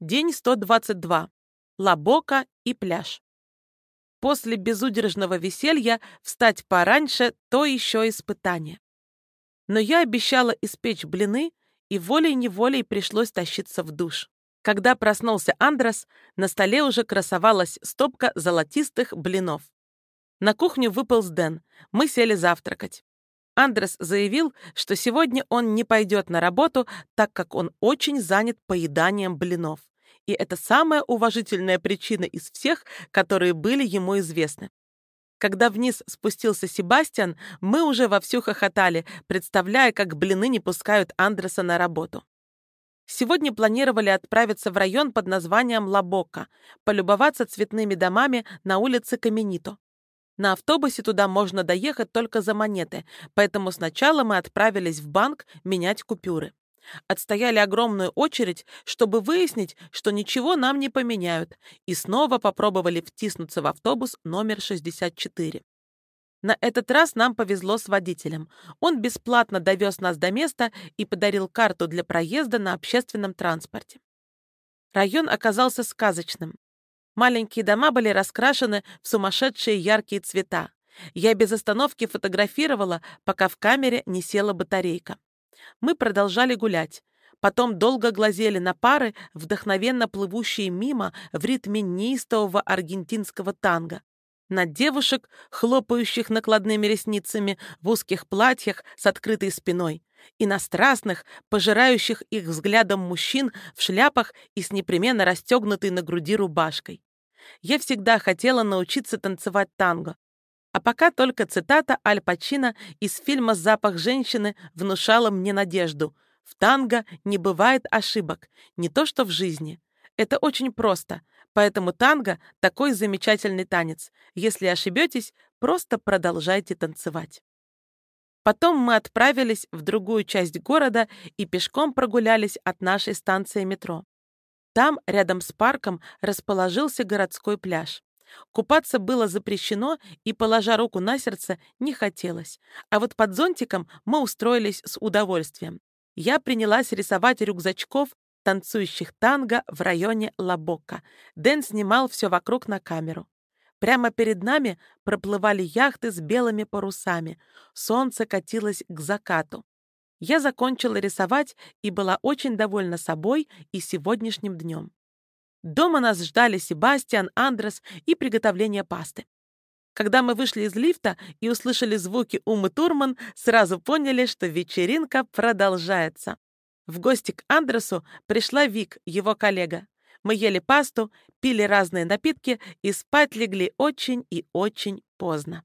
День 122. Лабока и пляж. После безудержного веселья встать пораньше — то еще испытание. Но я обещала испечь блины, и волей-неволей пришлось тащиться в душ. Когда проснулся Андрес, на столе уже красовалась стопка золотистых блинов. На кухню выполз Дэн. Мы сели завтракать. Андрес заявил, что сегодня он не пойдет на работу, так как он очень занят поеданием блинов и это самая уважительная причина из всех, которые были ему известны. Когда вниз спустился Себастьян, мы уже вовсю хохотали, представляя, как блины не пускают Андреса на работу. Сегодня планировали отправиться в район под названием Лабока, полюбоваться цветными домами на улице Каменито. На автобусе туда можно доехать только за монеты, поэтому сначала мы отправились в банк менять купюры. Отстояли огромную очередь, чтобы выяснить, что ничего нам не поменяют, и снова попробовали втиснуться в автобус номер 64. На этот раз нам повезло с водителем. Он бесплатно довез нас до места и подарил карту для проезда на общественном транспорте. Район оказался сказочным. Маленькие дома были раскрашены в сумасшедшие яркие цвета. Я без остановки фотографировала, пока в камере не села батарейка. Мы продолжали гулять. Потом долго глазели на пары, вдохновенно плывущие мимо в ритме неистового аргентинского танго. На девушек, хлопающих накладными ресницами в узких платьях с открытой спиной. И на страстных, пожирающих их взглядом мужчин в шляпах и с непременно расстегнутой на груди рубашкой. Я всегда хотела научиться танцевать танго, а пока только цитата Аль Пачино из фильма «Запах женщины» внушала мне надежду. В танго не бывает ошибок, не то что в жизни. Это очень просто, поэтому танго — такой замечательный танец. Если ошибетесь, просто продолжайте танцевать. Потом мы отправились в другую часть города и пешком прогулялись от нашей станции метро. Там, рядом с парком, расположился городской пляж. Купаться было запрещено, и, положа руку на сердце, не хотелось. А вот под зонтиком мы устроились с удовольствием. Я принялась рисовать рюкзачков, танцующих танго в районе Лабока. Дэн снимал все вокруг на камеру. Прямо перед нами проплывали яхты с белыми парусами. Солнце катилось к закату. Я закончила рисовать и была очень довольна собой и сегодняшним днем. Дома нас ждали Себастьян, Андрес и приготовление пасты. Когда мы вышли из лифта и услышали звуки Умы Турман, сразу поняли, что вечеринка продолжается. В гости к Андресу пришла Вик, его коллега. Мы ели пасту, пили разные напитки и спать легли очень и очень поздно.